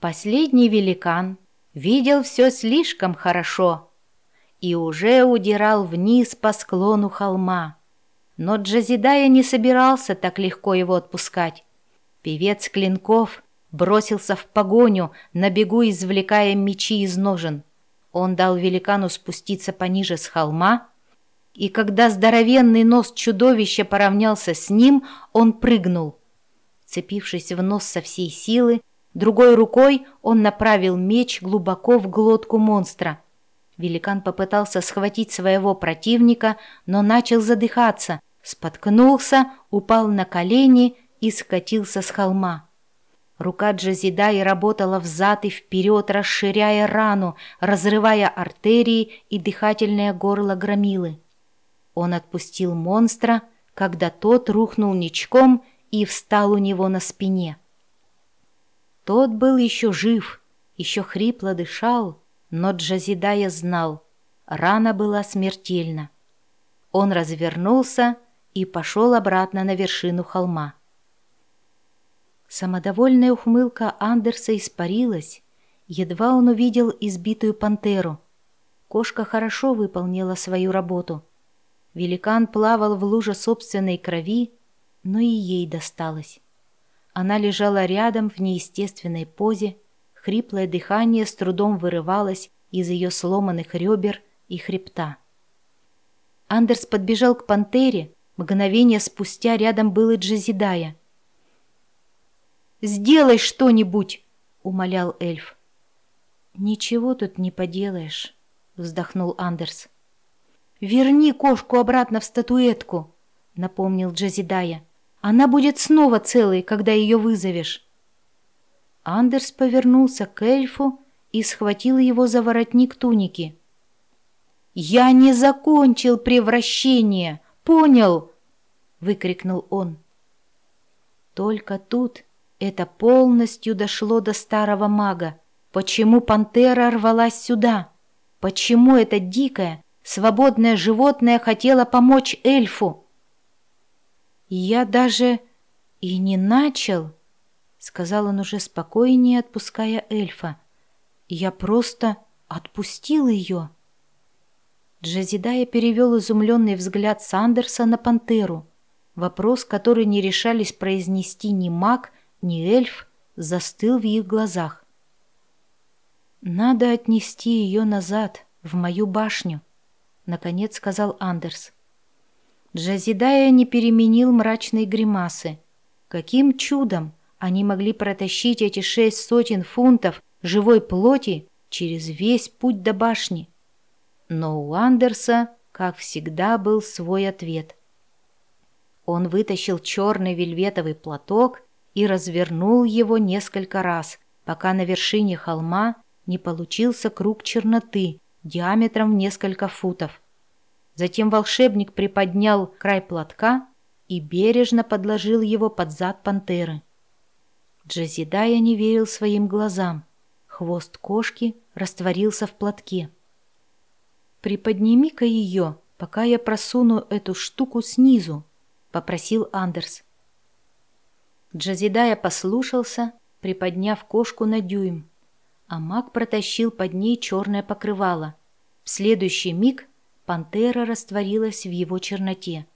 Последний великан видел все слишком хорошо и уже удирал вниз по склону холма. Но Джазидая не собирался так легко его отпускать. Певец Клинков бросился в погоню, на бегу извлекая мечи из ножен. Он дал великану спуститься пониже с холма, и когда здоровенный нос чудовища поравнялся с ним, он прыгнул. Цепившись в нос со всей силы, другой рукой он направил меч глубоко в глотку монстра. Великан попытался схватить своего противника, но начал задыхаться, споткнулся, упал на колени и скатился с холма. Рука Джазидаи работала взад и вперед, расширяя рану, разрывая артерии и дыхательное горло громилы. Он отпустил монстра, когда тот рухнул ничком и встал у него на спине. Тот был еще жив, еще хрипло дышал, но Джазидая знал, рана была смертельна. Он развернулся и пошел обратно на вершину холма. Самодовольная ухмылка Андерса испарилась, едва он увидел избитую пантеру. Кошка хорошо выполнила свою работу. Великан плавал в луже собственной крови, но и ей досталось. Она лежала рядом в неестественной позе, хриплое дыхание с трудом вырывалось из ее сломанных ребер и хребта. Андерс подбежал к пантере, мгновение спустя рядом был и Джезидая — Сделай что-нибудь!» — умолял эльф. «Ничего тут не поделаешь», — вздохнул Андерс. «Верни кошку обратно в статуэтку», — напомнил Джазидая. «Она будет снова целой, когда ее вызовешь». Андерс повернулся к эльфу и схватил его за воротник туники. «Я не закончил превращение, понял?» — выкрикнул он. Только тут это полностью дошло до старого мага. Почему пантера рвалась сюда? Почему это дикое, свободное животное хотело помочь эльфу? «Я даже и не начал», — сказал он уже спокойнее, отпуская эльфа. «Я просто отпустил ее». Джазидая перевел изумленный взгляд Сандерса на пантеру. Вопрос, который не решались произнести ни маг, ни эльф застыл в их глазах. «Надо отнести ее назад, в мою башню», — наконец сказал Андерс. Джазидая не переменил мрачной гримасы. Каким чудом они могли протащить эти шесть сотен фунтов живой плоти через весь путь до башни? Но у Андерса, как всегда, был свой ответ. Он вытащил черный вельветовый платок и развернул его несколько раз, пока на вершине холма не получился круг черноты диаметром в несколько футов. Затем волшебник приподнял край платка и бережно подложил его под зад пантеры. Джазидая не верил своим глазам. Хвост кошки растворился в платке. «Приподними-ка ее, пока я просуну эту штуку снизу», — попросил Андерс. Джазидая послушался, приподняв кошку на дюйм, а маг протащил под ней черное покрывало. В следующий миг пантера растворилась в его черноте.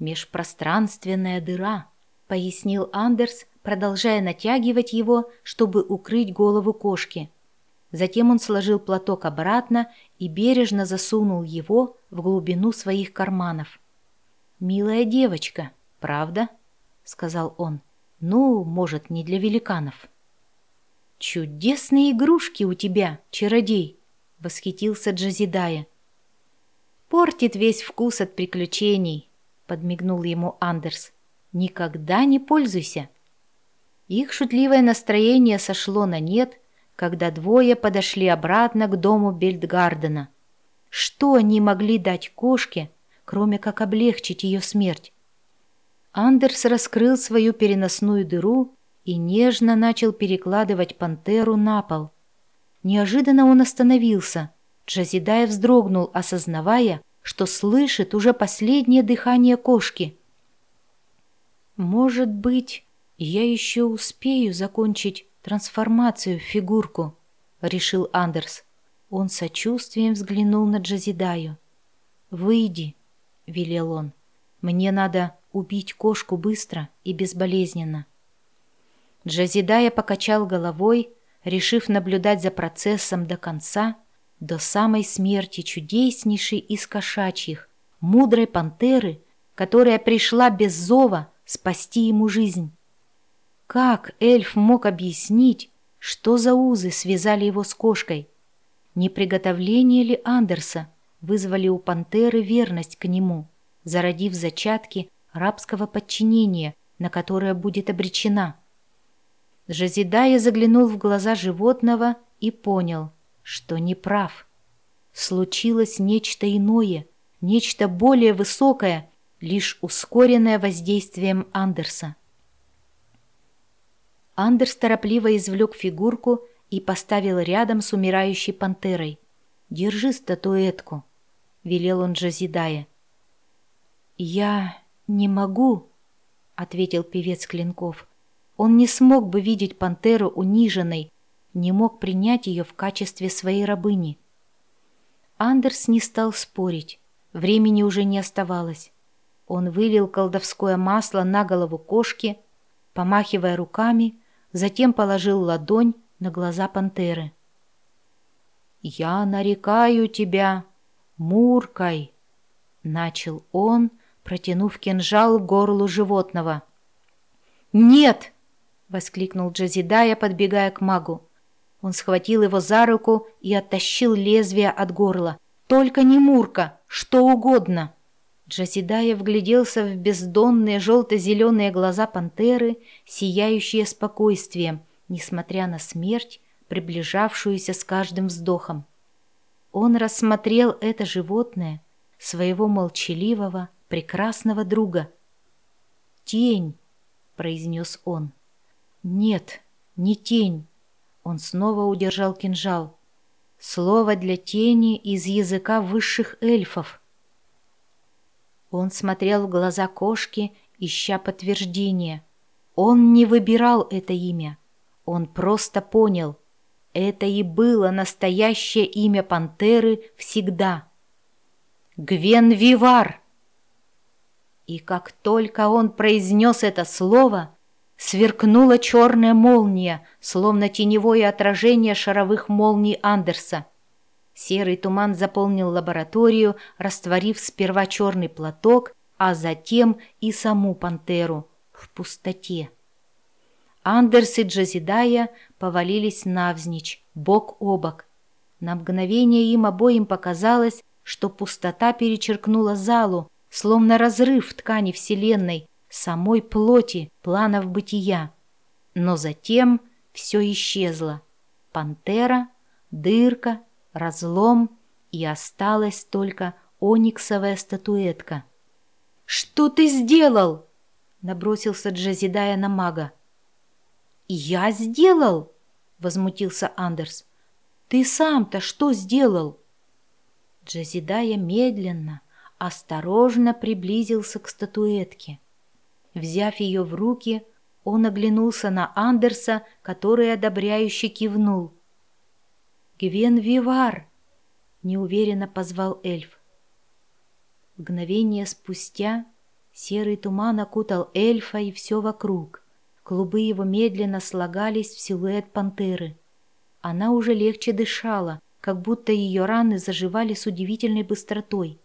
«Межпространственная дыра», — пояснил Андерс, продолжая натягивать его, чтобы укрыть голову кошки. Затем он сложил платок обратно и бережно засунул его в глубину своих карманов. «Милая девочка, правда?» сказал он. «Ну, может, не для великанов». «Чудесные игрушки у тебя, чародей!» — восхитился Джазидая. «Портит весь вкус от приключений», — подмигнул ему Андерс. «Никогда не пользуйся». Их шутливое настроение сошло на нет, когда двое подошли обратно к дому Бельдгардена. Что они могли дать кошке, кроме как облегчить ее смерть? Андерс раскрыл свою переносную дыру и нежно начал перекладывать пантеру на пол. Неожиданно он остановился. Джазидай вздрогнул, осознавая, что слышит уже последнее дыхание кошки. «Может быть, я еще успею закончить трансформацию в фигурку», — решил Андерс. Он сочувствием взглянул на Джазидаю. «Выйди», — велел он. «Мне надо убить кошку быстро и безболезненно». Джазидая покачал головой, решив наблюдать за процессом до конца, до самой смерти чудеснейшей из кошачьих, мудрой пантеры, которая пришла без зова спасти ему жизнь. Как эльф мог объяснить, что за узы связали его с кошкой? Не приготовление ли Андерса вызвали у пантеры верность к нему, зародив зачатки рабского подчинения, на которое будет обречена? Жазидая заглянул в глаза животного и понял, что не прав. Случилось нечто иное, нечто более высокое, лишь ускоренное воздействием Андерса. Андерс торопливо извлек фигурку и поставил рядом с умирающей пантерой. «Держи статуэтку», — велел он Джазидая. «Я не могу», — ответил певец Клинков. Он не смог бы видеть пантеру униженной, не мог принять ее в качестве своей рабыни. Андерс не стал спорить, времени уже не оставалось. Он вылил колдовское масло на голову кошки, помахивая руками, затем положил ладонь на глаза пантеры. «Я нарекаю тебя Муркой!» — начал он, протянув кинжал к горлу животного. «Нет!» — воскликнул Джазидая, подбегая к магу. Он схватил его за руку и оттащил лезвие от горла. «Только не Мурка! Что угодно!» Джазидая вгляделся в бездонные желто-зеленые глаза пантеры, сияющие спокойствием, несмотря на смерть, приближавшуюся с каждым вздохом. Он рассмотрел это животное, своего молчаливого, прекрасного друга. «Тень», — произнес он. «Нет, не тень». Он снова удержал кинжал. Слово для тени из языка высших эльфов. Он смотрел в глаза кошки, ища подтверждения. Он не выбирал это имя. Он просто понял. Это и было настоящее имя пантеры всегда. Гвен Вивар! И как только он произнес это слово, сверкнула черная молния, словно теневое отражение шаровых молний Андерса. Серый туман заполнил лабораторию, растворив сперва черный платок, а затем и саму пантеру в пустоте. Андерс и Джазидая повалились навзничь, бок о бок. На мгновение им обоим показалось, что пустота перечеркнула залу, словно разрыв в ткани Вселенной, самой плоти планов бытия. Но затем все исчезло. Пантера, дырка, разлом, и осталась только ониксовая статуэтка. «Что ты сделал?» — набросился Джазидая на мага. «Я сделал?» — возмутился Андерс. «Ты сам-то что сделал?» Джазидая медленно, осторожно приблизился к статуэтке. Взяв ее в руки, он оглянулся на Андерса, который одобряюще кивнул — «Гвен Вивар!» — неуверенно позвал эльф. Мгновение спустя серый туман окутал эльфа и все вокруг. Клубы его медленно слагались в силуэт пантеры. Она уже легче дышала, как будто ее раны заживали с удивительной быстротой.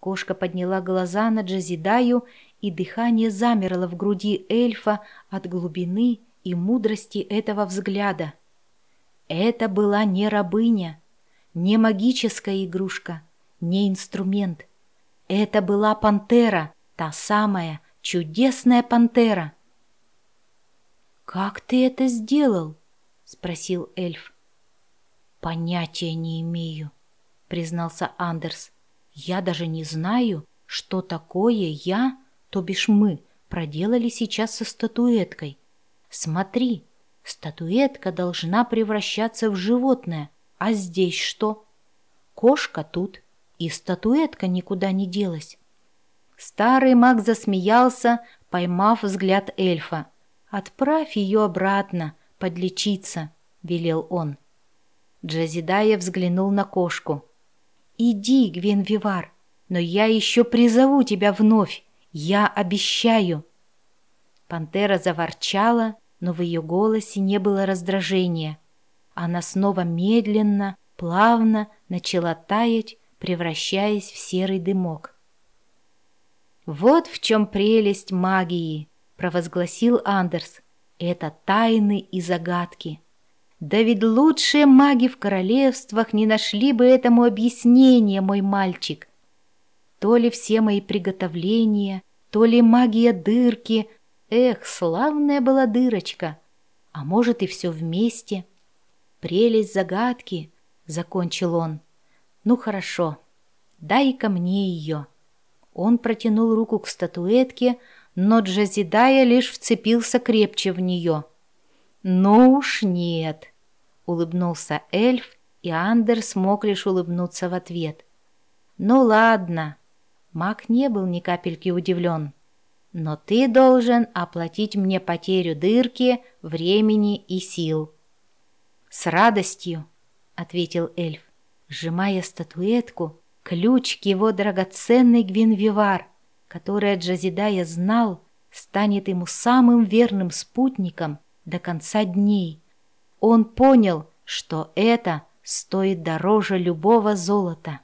Кошка подняла глаза на Джазидаю, и дыхание замерло в груди эльфа от глубины и мудрости этого взгляда. Это была не рабыня, не магическая игрушка, не инструмент. Это была пантера, та самая чудесная пантера. «Как ты это сделал?» — спросил эльф. «Понятия не имею», — признался Андерс. «Я даже не знаю, что такое я, то бишь мы, проделали сейчас со статуэткой. Смотри, Статуэтка должна превращаться в животное, а здесь что? Кошка тут, и статуэтка никуда не делась. Старый маг засмеялся, поймав взгляд эльфа. «Отправь ее обратно», — подлечиться», — велел он. Джазидая взглянул на кошку. «Иди, Гвенвивар, но я еще призову тебя вновь, я обещаю». Пантера заворчала, но в ее голосе не было раздражения. Она снова медленно, плавно начала таять, превращаясь в серый дымок. «Вот в чем прелесть магии!» — провозгласил Андерс. «Это тайны и загадки. Да ведь лучшие маги в королевствах не нашли бы этому объяснения, мой мальчик. То ли все мои приготовления, то ли магия дырки. Эх, славная была дырочка. А может и все вместе. Прелесть загадки, — закончил он. Ну хорошо, дай-ка мне ее. Он протянул руку к статуэтке, но Джазидая лишь вцепился крепче в нее. «Ну уж нет», — улыбнулся эльф, и Андер смог лишь улыбнуться в ответ. «Ну ладно». Маг не был ни капельки удивлен. «Но ты должен оплатить мне потерю дырки, времени и сил». «С радостью», — ответил эльф, сжимая статуэтку, ключ к его драгоценный Гвинвивар, который Джазидая знал, станет ему самым верным спутником до конца дней. Он понял, что это стоит дороже любого золота.